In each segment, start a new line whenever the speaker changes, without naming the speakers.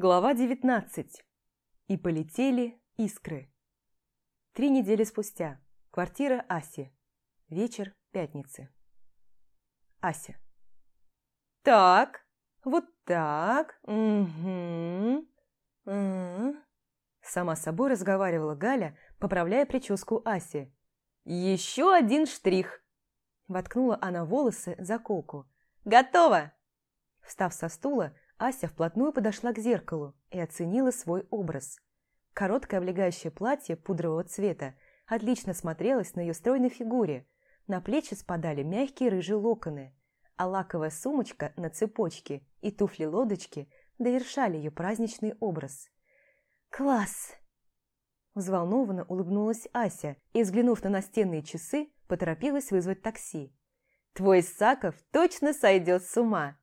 Глава 19. И полетели искры. Три недели спустя. Квартира Аси. Вечер пятницы. Ася. Так, вот так. Угу. угу. Сама собой разговаривала Галя, поправляя прическу Аси. Еще один штрих. Воткнула она волосы заколку. Готово. Встав со стула, Ася вплотную подошла к зеркалу и оценила свой образ. Короткое облегающее платье пудрового цвета отлично смотрелось на ее стройной фигуре. На плечи спадали мягкие рыжие локоны, а лаковая сумочка на цепочке и туфли-лодочки довершали ее праздничный образ. «Класс!» Взволнованно улыбнулась Ася и, взглянув на настенные часы, поторопилась вызвать такси. «Твой Саков точно сойдет с ума!»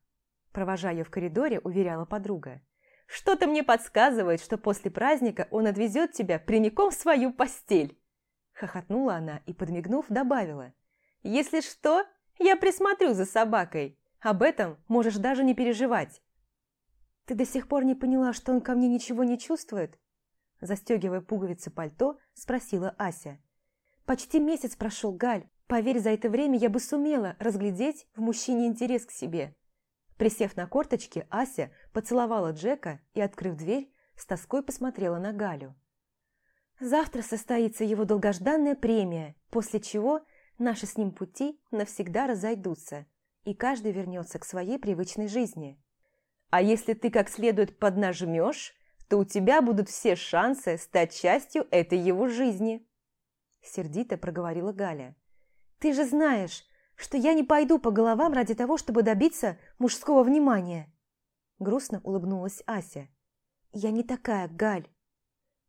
Провожая ее в коридоре, уверяла подруга. «Что-то мне подсказывает, что после праздника он отвезет тебя прямиком в свою постель!» Хохотнула она и, подмигнув, добавила. «Если что, я присмотрю за собакой. Об этом можешь даже не переживать». «Ты до сих пор не поняла, что он ко мне ничего не чувствует?» Застегивая пуговицы пальто, спросила Ася. «Почти месяц прошел, Галь. Поверь, за это время я бы сумела разглядеть в мужчине интерес к себе. Присев на корточки, Ася поцеловала Джека и, открыв дверь, с тоской посмотрела на Галю. «Завтра состоится его долгожданная премия, после чего наши с ним пути навсегда разойдутся, и каждый вернется к своей привычной жизни. А если ты как следует поднажмешь, то у тебя будут все шансы стать частью этой его жизни», сердито проговорила Галя. «Ты же знаешь, что я не пойду по головам ради того, чтобы добиться мужского внимания. Грустно улыбнулась Ася. Я не такая, Галь.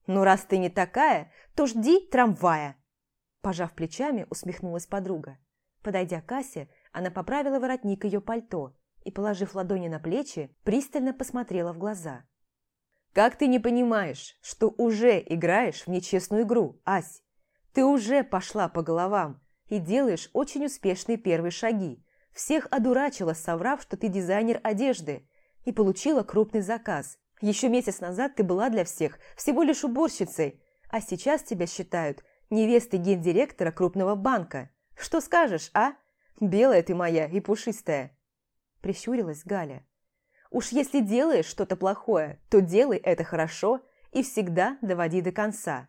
Ну, раз ты не такая, то жди трамвая. Пожав плечами, усмехнулась подруга. Подойдя к Асе, она поправила воротник ее пальто и, положив ладони на плечи, пристально посмотрела в глаза. «Как ты не понимаешь, что уже играешь в нечестную игру, Ась? Ты уже пошла по головам, и делаешь очень успешные первые шаги. Всех одурачила, соврав, что ты дизайнер одежды, и получила крупный заказ. Еще месяц назад ты была для всех всего лишь уборщицей, а сейчас тебя считают невестой гендиректора крупного банка. Что скажешь, а? Белая ты моя и пушистая. Прищурилась Галя. Уж если делаешь что-то плохое, то делай это хорошо и всегда доводи до конца.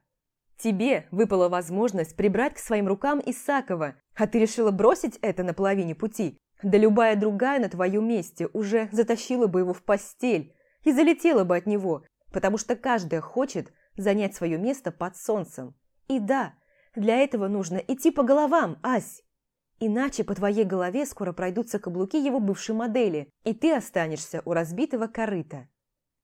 Тебе выпала возможность прибрать к своим рукам Исакова, а ты решила бросить это на половине пути. Да любая другая на твоем месте уже затащила бы его в постель и залетела бы от него, потому что каждая хочет занять свое место под солнцем. И да, для этого нужно идти по головам, Ась. Иначе по твоей голове скоро пройдутся каблуки его бывшей модели, и ты останешься у разбитого корыта.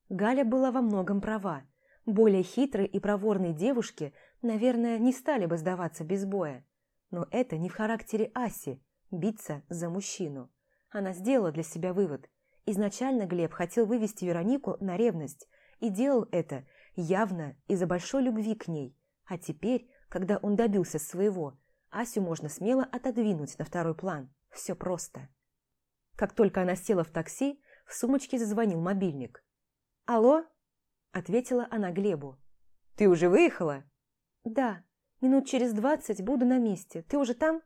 Галя была во многом права. Более хитрые и проворные девушки, наверное, не стали бы сдаваться без боя. Но это не в характере Аси – биться за мужчину. Она сделала для себя вывод. Изначально Глеб хотел вывести Веронику на ревность и делал это явно из-за большой любви к ней. А теперь, когда он добился своего, Асю можно смело отодвинуть на второй план. Все просто. Как только она села в такси, в сумочке зазвонил мобильник. «Алло?» Ответила она Глебу. «Ты уже выехала?» «Да. Минут через двадцать буду на месте. Ты уже там?»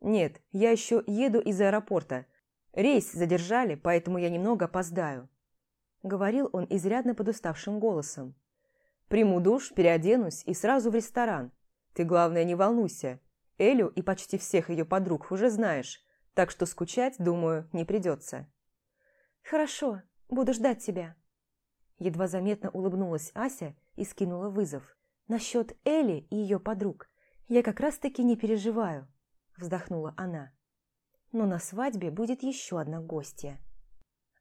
«Нет, я еще еду из аэропорта. Рейс задержали, поэтому я немного опоздаю», — говорил он изрядно подуставшим голосом. «Приму душ, переоденусь и сразу в ресторан. Ты, главное, не волнуйся. Элю и почти всех ее подруг уже знаешь, так что скучать, думаю, не придется».
«Хорошо, буду ждать тебя».
Едва заметно улыбнулась Ася и скинула вызов. «Насчет Эли и ее подруг я как раз-таки не переживаю», вздохнула она. «Но на свадьбе будет еще одна гостья».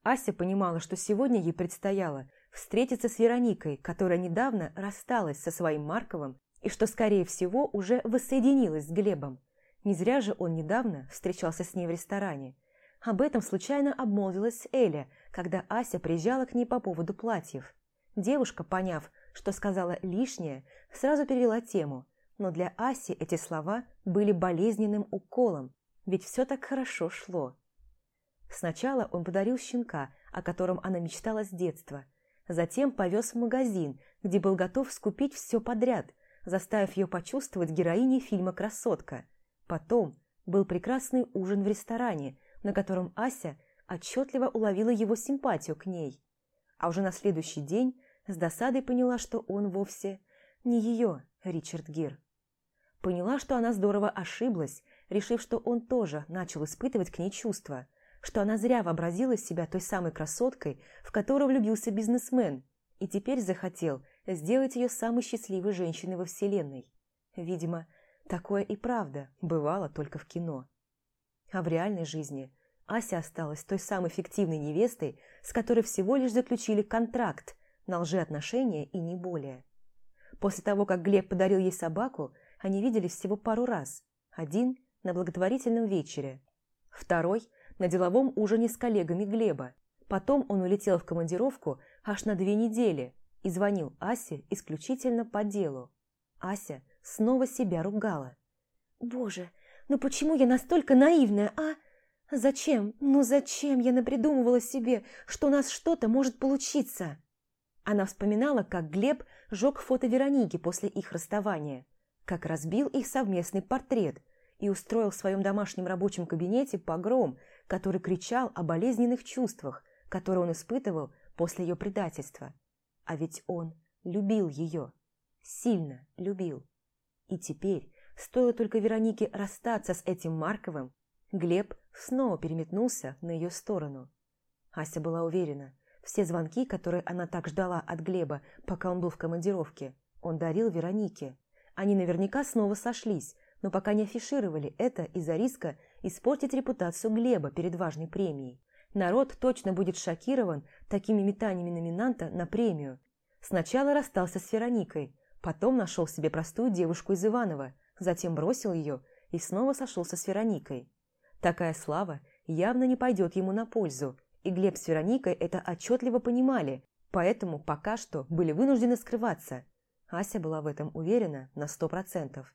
Ася понимала, что сегодня ей предстояло встретиться с Вероникой, которая недавно рассталась со своим Марковым и что, скорее всего, уже воссоединилась с Глебом. Не зря же он недавно встречался с ней в ресторане. Об этом случайно обмолвилась Эля, когда Ася приезжала к ней по поводу платьев. Девушка, поняв, что сказала лишнее, сразу перевела тему, но для Аси эти слова были болезненным уколом, ведь все так хорошо шло. Сначала он подарил щенка, о котором она мечтала с детства. Затем повез в магазин, где был готов скупить все подряд, заставив ее почувствовать героиней фильма «Красотка». Потом был прекрасный ужин в ресторане, на котором Ася отчетливо уловила его симпатию к ней. А уже на следующий день с досадой поняла, что он вовсе не ее, Ричард Гир. Поняла, что она здорово ошиблась, решив, что он тоже начал испытывать к ней чувства, что она зря вообразила себя той самой красоткой, в которую влюбился бизнесмен, и теперь захотел сделать ее самой счастливой женщиной во Вселенной. Видимо, такое и правда бывало только в кино. А в реальной жизни Ася осталась той самой фиктивной невестой, с которой всего лишь заключили контракт на лжеотношения и не более. После того, как Глеб подарил ей собаку, они виделись всего пару раз. Один – на благотворительном вечере, второй – на деловом ужине с коллегами Глеба. Потом он улетел в командировку аж на две недели и звонил Асе исключительно по делу. Ася снова себя ругала. «Боже, ну почему я настолько наивная, а? Зачем, ну зачем я напридумывала себе, что у нас что-то может получиться?» Она вспоминала, как Глеб жег фото Вероники после их расставания, как разбил их совместный портрет и устроил в своем домашнем рабочем кабинете погром, который кричал о болезненных чувствах, которые он испытывал после ее предательства. А ведь он любил ее, сильно любил. И теперь, стоило только Веронике расстаться с этим Марковым, Глеб снова переметнулся на ее сторону. Ася была уверена, все звонки, которые она так ждала от Глеба, пока он был в командировке, он дарил Веронике. Они наверняка снова сошлись, но пока не афишировали это из-за риска испортить репутацию Глеба перед важной премией. Народ точно будет шокирован такими метаниями номинанта на премию. Сначала расстался с Вероникой, потом нашел себе простую девушку из Иванова, затем бросил ее и снова сошелся с Вероникой. Такая слава явно не пойдет ему на пользу, и Глеб с Вероникой это отчетливо понимали, поэтому пока что были вынуждены скрываться. Ася была в этом уверена на сто процентов.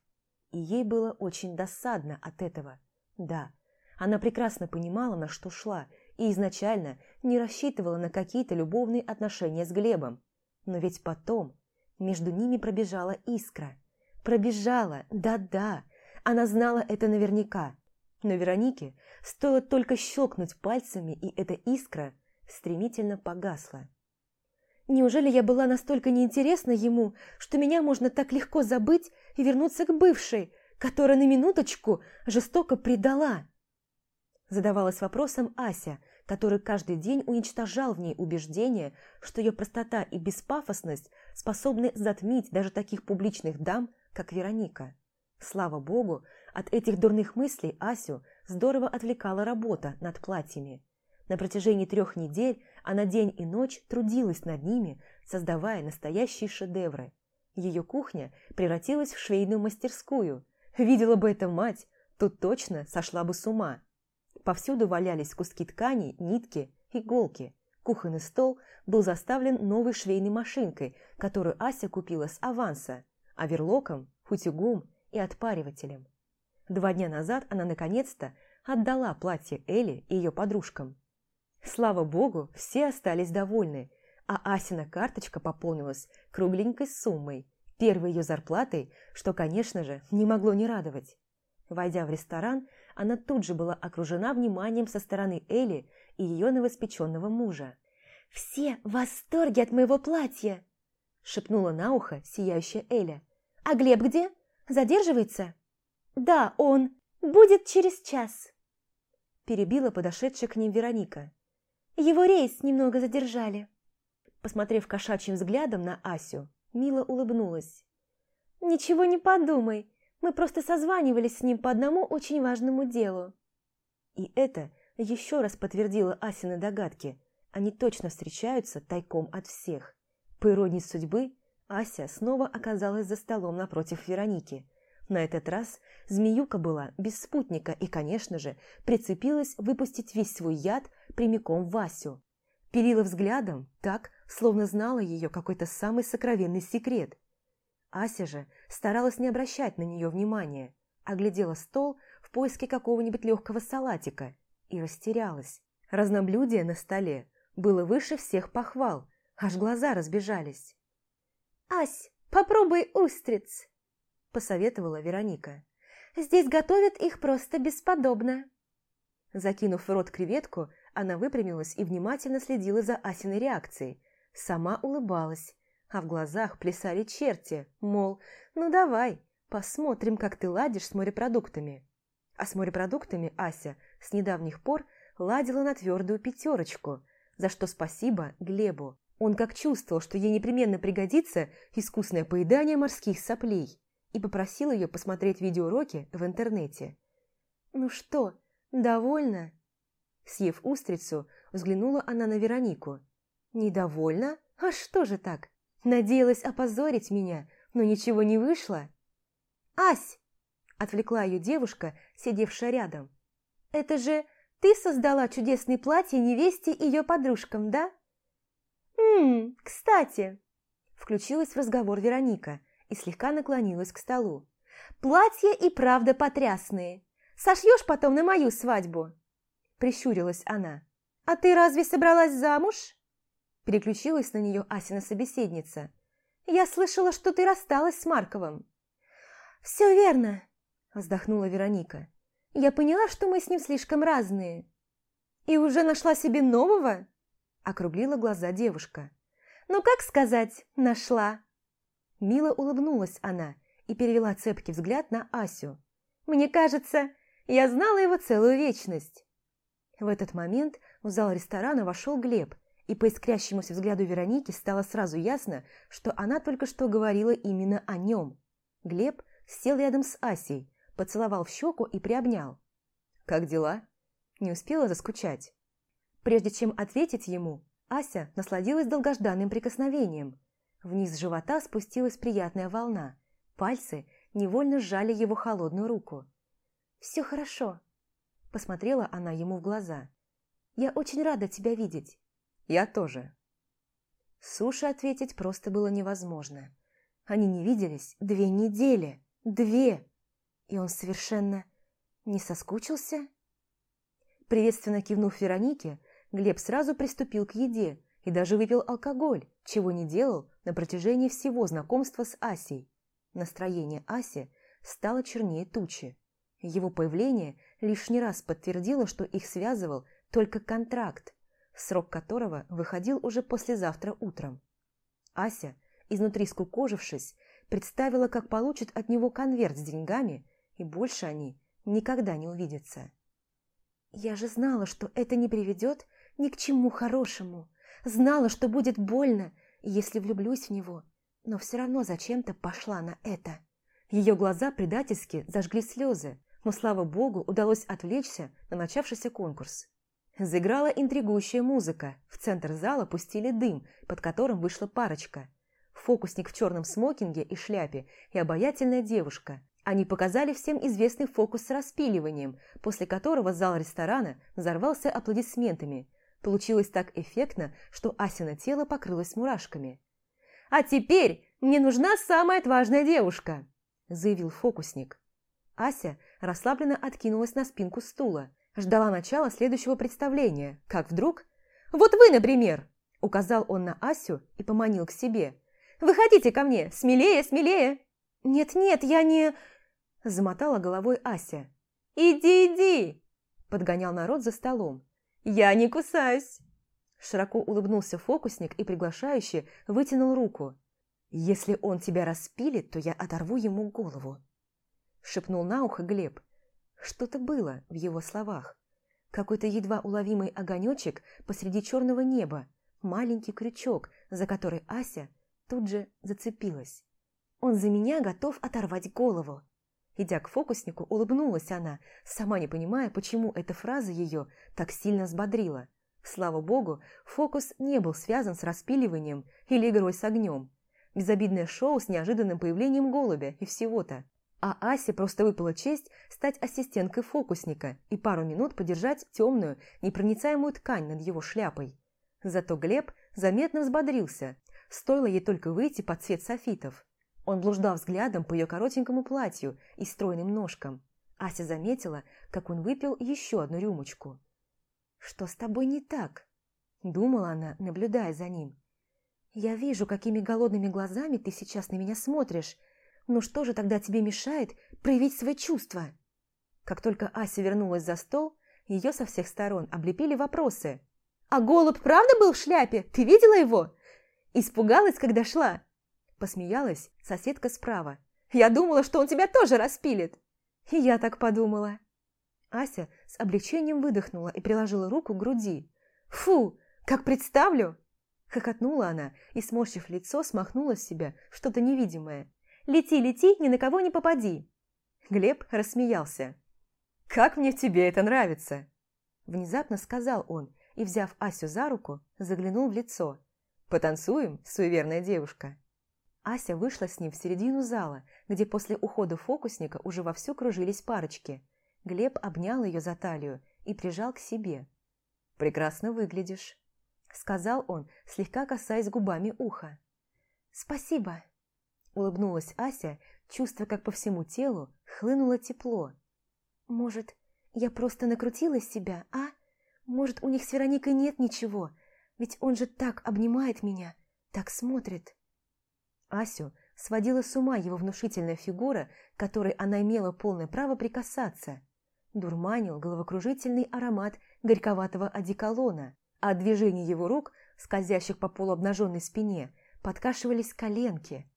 И ей было очень досадно от этого. Да, она прекрасно понимала, на что шла, и изначально не рассчитывала на какие-то любовные отношения с Глебом. Но ведь потом между ними пробежала искра. Пробежала, да-да, она знала это наверняка. Но Веронике стоило только щелкнуть пальцами, и эта искра стремительно погасла. Неужели я была настолько неинтересна ему, что меня можно так легко забыть и вернуться к бывшей, которая на минуточку жестоко предала? Задавалась вопросом Ася, который каждый день уничтожал в ней убеждение, что ее простота и беспафосность способны затмить даже таких публичных дам, как Вероника. Слава богу, от этих дурных мыслей Асю здорово отвлекала работа над платьями. На протяжении трех недель она день и ночь трудилась над ними, создавая настоящие шедевры. Ее кухня превратилась в швейную мастерскую. Видела бы эта мать, тут точно сошла бы с ума. Повсюду валялись куски ткани, нитки, иголки. Кухонный стол был заставлен новой швейной машинкой, которую Ася купила с аванса, оверлоком, утюгом и отпаривателем. Два дня назад она наконец-то отдала платье Элли и ее подружкам. Слава богу, все остались довольны, а Асина карточка пополнилась кругленькой суммой, первой ее зарплатой, что, конечно же, не могло не радовать. Войдя в ресторан, она тут же была окружена вниманием со стороны Эли и ее новоспеченного мужа. «Все в восторге от моего платья!» – шепнула на ухо сияющая Эля. «А Глеб где? Задерживается?» «Да, он. Будет через час!» Перебила подошедшая к ним Вероника. Его рейс немного задержали». Посмотрев кошачьим взглядом на Асю, Мила улыбнулась. «Ничего не подумай, мы просто созванивались с ним по одному очень важному делу». И это еще раз подтвердило Асины догадки. Они точно встречаются тайком от всех. По иронии судьбы, Ася снова оказалась за столом напротив Вероники. На этот раз змеюка была без спутника и, конечно же, прицепилась выпустить весь свой яд прямиком в Васю. Пилила взглядом так, словно знала ее какой-то самый сокровенный секрет. Ася же старалась не обращать на нее внимания, оглядела стол в поиске какого-нибудь легкого салатика и растерялась. Разноблюдие на столе было выше всех похвал, аж глаза разбежались.
«Ась, попробуй устриц!» – посоветовала Вероника. «Здесь готовят их просто бесподобно!»
Закинув в рот креветку, она выпрямилась и внимательно следила за Асиной реакцией. Сама улыбалась, а в глазах плясали черти, мол, ну давай, посмотрим, как ты ладишь с морепродуктами. А с морепродуктами Ася с недавних пор ладила на твердую пятерочку, за что спасибо Глебу. Он как чувствовал, что ей непременно пригодится искусное поедание морских соплей, и попросил ее посмотреть видеоуроки в интернете.
«Ну что, довольна?»
Съев устрицу, взглянула она на Веронику. «Недовольна? А что же так? Надеялась опозорить меня, но ничего не вышло?»
«Ась!»
– отвлекла ее девушка, сидевшая рядом.
«Это же ты создала чудесные платья невесте и ее подружкам, да?» «Ммм, кстати!» – включилась в разговор Вероника и слегка наклонилась к столу. «Платья и правда потрясные. Сошьешь потом на мою свадьбу?» Прищурилась она. «А ты разве собралась замуж?» Переключилась на нее Асина собеседница. «Я слышала, что ты рассталась с Марковым». «Все верно», – вздохнула Вероника. «Я поняла, что мы с ним слишком разные». «И уже нашла себе нового?» – округлила глаза девушка. «Ну, как сказать, нашла?» Мило улыбнулась она и перевела цепкий взгляд на Асю. «Мне кажется, я знала его целую вечность». В этот момент в зал ресторана вошел Глеб, и по искрящемуся взгляду Вероники стало сразу ясно, что она только что говорила именно о нем. Глеб сел рядом с Асей, поцеловал в щеку и приобнял. «Как дела?» Не успела заскучать. Прежде чем ответить ему, Ася насладилась долгожданным прикосновением. Вниз живота спустилась приятная волна. Пальцы невольно сжали его холодную руку. «Все хорошо», – посмотрела она ему в глаза. «Я очень рада тебя видеть». «Я тоже». Суши ответить просто было невозможно. Они не виделись две недели. Две! И он совершенно не соскучился? Приветственно кивнув Веронике, Глеб сразу приступил к еде и даже выпил алкоголь, чего не делал на протяжении всего знакомства с Асей. Настроение Аси стало чернее тучи. Его появление лишний раз подтвердило, что их связывал только контракт, срок которого выходил уже послезавтра утром. Ася, изнутри скукожившись, представила, как получит от него конверт с деньгами, и больше они никогда не увидятся. «Я же знала, что это не приведет ни к чему хорошему. Знала, что будет больно, если влюблюсь в него, но все равно зачем-то пошла на это». Ее глаза предательски зажгли слезы, но, слава богу, удалось отвлечься на начавшийся конкурс. Заиграла интригующая музыка, в центр зала пустили дым, под которым вышла парочка – фокусник в черном смокинге и шляпе и обаятельная девушка. Они показали всем известный фокус с распиливанием, после которого зал ресторана взорвался аплодисментами. Получилось так эффектно, что Асина тело покрылось мурашками. «А теперь мне нужна самая отважная девушка!» – заявил фокусник. Ася расслабленно откинулась на спинку стула, ждала начала следующего представления, как вдруг «Вот вы, например!» – указал он на Асю и поманил к себе – Выходите ко мне! Смелее, смелее!» «Нет-нет, я не...» Замотала головой Ася. «Иди, иди!» Подгонял народ за столом. «Я не кусаюсь!» Широко улыбнулся фокусник и приглашающе вытянул руку. «Если он тебя распилит, то я оторву ему голову!» Шепнул на ухо Глеб. Что-то было в его словах. Какой-то едва уловимый огонечек посреди черного неба, маленький крючок, за который Ася тут же зацепилась. «Он за меня готов оторвать голову!» Идя к фокуснику, улыбнулась она, сама не понимая, почему эта фраза ее так сильно взбодрила. Слава богу, фокус не был связан с распиливанием или игрой с огнем. Безобидное шоу с неожиданным появлением голубя и всего-то. А Асе просто выпала честь стать ассистенткой фокусника и пару минут подержать темную, непроницаемую ткань над его шляпой. Зато Глеб заметно взбодрился, Стоило ей только выйти под цвет софитов. Он блуждал взглядом по ее коротенькому платью и стройным ножкам. Ася заметила, как он выпил еще одну рюмочку. «Что с тобой не так?» – думала она, наблюдая за ним. Я вижу, какими голодными глазами ты сейчас на меня смотришь. Но что же тогда тебе мешает проявить свои чувства? Как только Ася вернулась за стол, ее со всех сторон облепили вопросы. «А голубь правда был в шляпе? Ты видела его? Испугалась, когда шла?» Посмеялась соседка справа. «Я думала, что он тебя тоже распилит!» И я так подумала. Ася с облегчением выдохнула и приложила руку к груди. «Фу, как представлю!» Хохотнула она и, сморщив лицо, смахнула с себя что-то невидимое. «Лети, лети, ни на кого не попади!» Глеб рассмеялся. «Как мне тебе это нравится!» Внезапно сказал он и, взяв Асю за руку, заглянул в лицо. «Потанцуем, суеверная девушка?» Ася вышла с ним в середину зала, где после ухода фокусника уже вовсю кружились парочки. Глеб обнял ее за талию и прижал к себе. «Прекрасно выглядишь», — сказал он, слегка касаясь губами уха. «Спасибо», — улыбнулась Ася, чувствуя, как по всему телу хлынуло тепло. «Может, я просто накрутила себя, а? Может, у них с Вероникой нет ничего? Ведь он же так обнимает меня, так смотрит». Асю сводила с ума его внушительная фигура, которой она имела полное право прикасаться. Дурманил головокружительный аромат горьковатого одеколона, а от движения его рук, скользящих по полуобнаженной спине, подкашивались коленки.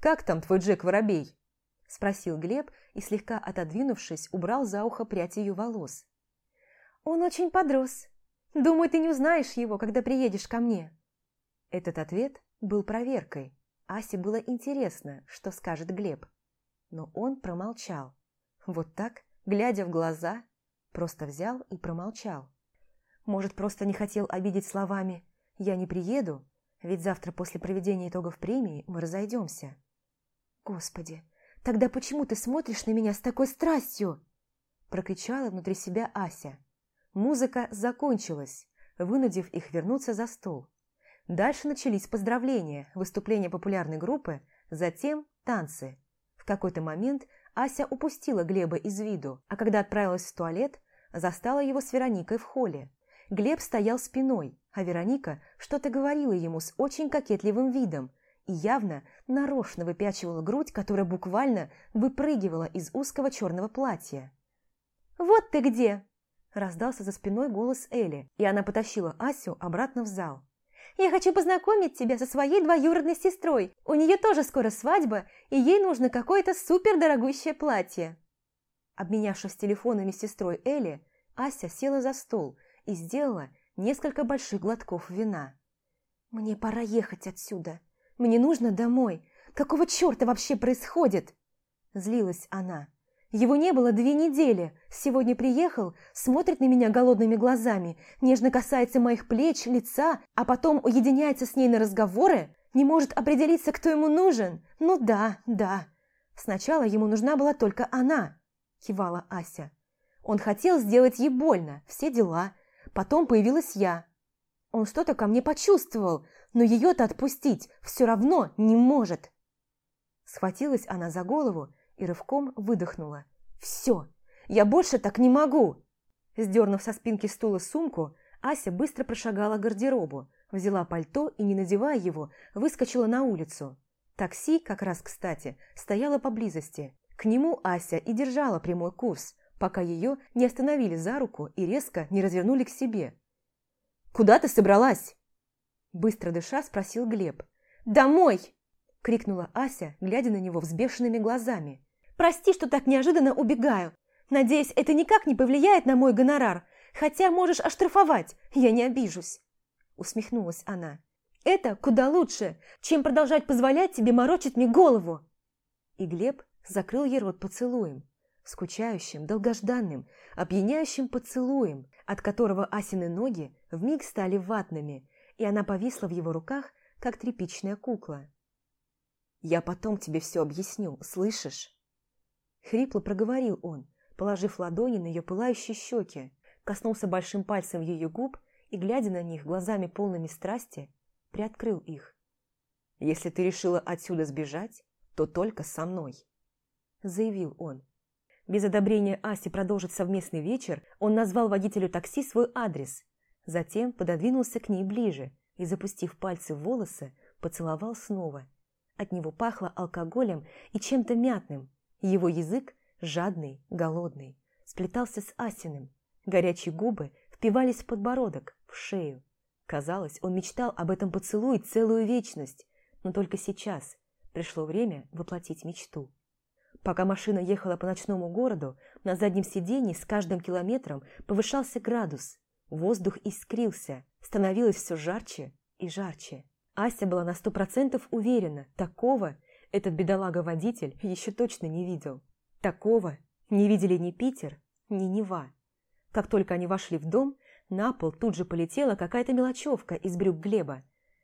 «Как там твой Джек Воробей?» – спросил Глеб и, слегка отодвинувшись, убрал за ухо прядь ее волос. «Он очень подрос. Думаю, ты не узнаешь его, когда приедешь ко мне». Этот ответ был проверкой. Асе было интересно, что скажет Глеб. Но он промолчал. Вот так, глядя в глаза, просто взял и промолчал. Может, просто не хотел обидеть словами «я не приеду», ведь завтра после проведения итогов премии мы разойдемся. «Господи, тогда почему ты смотришь на меня с такой страстью?» прокричала внутри себя Ася. Музыка закончилась, вынудив их вернуться за стол. Дальше начались поздравления, выступления популярной группы, затем танцы. В какой-то момент Ася упустила Глеба из виду, а когда отправилась в туалет, застала его с Вероникой в холле. Глеб стоял спиной, а Вероника что-то говорила ему с очень кокетливым видом и явно нарочно выпячивала грудь, которая буквально выпрыгивала из узкого черного платья. «Вот ты где!» – раздался за спиной голос Эли, и она потащила Асю обратно в зал. Я хочу познакомить тебя со своей двоюродной сестрой. У нее тоже скоро свадьба, и ей нужно какое-то супердорогущее платье». Обменявшись телефонами с сестрой Элли, Ася села за стол и сделала несколько больших глотков вина. «Мне пора ехать отсюда. Мне нужно домой. Какого черта вообще происходит?» Злилась она. Его не было две недели. Сегодня приехал, смотрит на меня голодными глазами, нежно касается моих плеч, лица, а потом уединяется с ней на разговоры, не может определиться, кто ему нужен. Ну да, да. Сначала ему нужна была только она, кивала Ася. Он хотел сделать ей больно, все дела. Потом появилась я. Он что-то ко мне почувствовал, но ее-то отпустить все равно не может. Схватилась она за голову и рывком выдохнула. «Все, я больше так не могу!» Сдернув со спинки стула сумку, Ася быстро прошагала гардеробу, взяла пальто и, не надевая его, выскочила на улицу. Такси, как раз кстати, стояло поблизости. К нему Ася и держала прямой курс, пока ее не остановили за руку и резко не развернули к себе. «Куда ты собралась?» Быстро дыша спросил Глеб. «Домой!» – крикнула Ася, глядя на него взбешенными глазами. Прости, что так неожиданно убегаю. Надеюсь, это никак не повлияет на мой гонорар, хотя можешь оштрафовать, я не обижусь. Усмехнулась она. Это куда лучше, чем продолжать позволять тебе морочить мне голову. И Глеб закрыл ей рот поцелуем, скучающим, долгожданным, опьяняющим поцелуем, от которого Асины ноги вмиг стали ватными, и она повисла в его руках, как тряпичная кукла. «Я потом тебе все объясню, слышишь?» Хрипло проговорил он, положив ладони на ее пылающие щеки, коснулся большим пальцем ее губ и, глядя на них глазами полными страсти, приоткрыл их. «Если ты решила отсюда сбежать, то только со мной», – заявил он. Без одобрения Аси продолжить совместный вечер, он назвал водителю такси свой адрес, затем пододвинулся к ней ближе и, запустив пальцы в волосы,
поцеловал снова. От него пахло алкоголем и чем-то мятным. Его язык, жадный, голодный, сплетался с Асиным. Горячие губы впивались в подбородок, в шею. Казалось, он мечтал об этом поцелуе целую вечность, но только сейчас пришло время воплотить мечту. Пока машина ехала по ночному городу, на заднем сиденье с каждым километром повышался градус. Воздух искрился, становилось все жарче и жарче. Ася была на сто процентов уверена, такого этот бедолага-водитель еще точно не видел. Такого не видели ни Питер, ни Нева. Как только они вошли в дом, на пол тут же полетела какая-то мелочевка из брюк Глеба.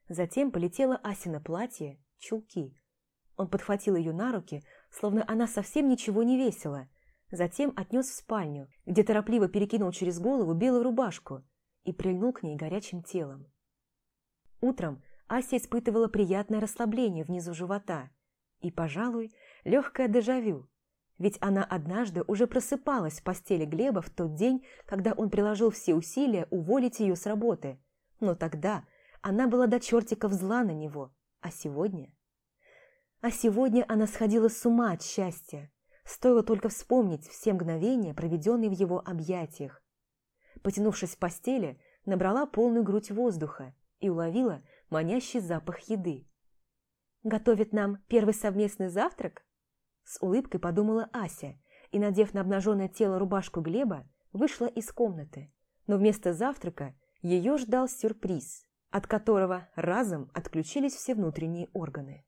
Затем полетело Асина платье, чулки. Он подхватил ее на руки, словно она совсем ничего не весила. Затем отнес в спальню, где торопливо перекинул через голову белую рубашку и прильнул к ней горячим телом. Утром Ася испытывала приятное расслабление внизу живота и, пожалуй, легкое дежавю, ведь она однажды уже просыпалась в постели Глеба в тот день, когда он приложил все усилия уволить ее с работы. Но тогда она была до чертиков зла на него, а сегодня... А сегодня она сходила с ума от счастья. Стоило только вспомнить все мгновения, проведенные в его объятиях. Потянувшись в постели, набрала полную грудь воздуха и уловила манящий запах еды. «Готовит нам первый совместный завтрак?» С улыбкой подумала Ася и, надев на обнаженное тело рубашку Глеба, вышла из комнаты. Но вместо завтрака ее ждал сюрприз, от которого разом отключились все внутренние органы.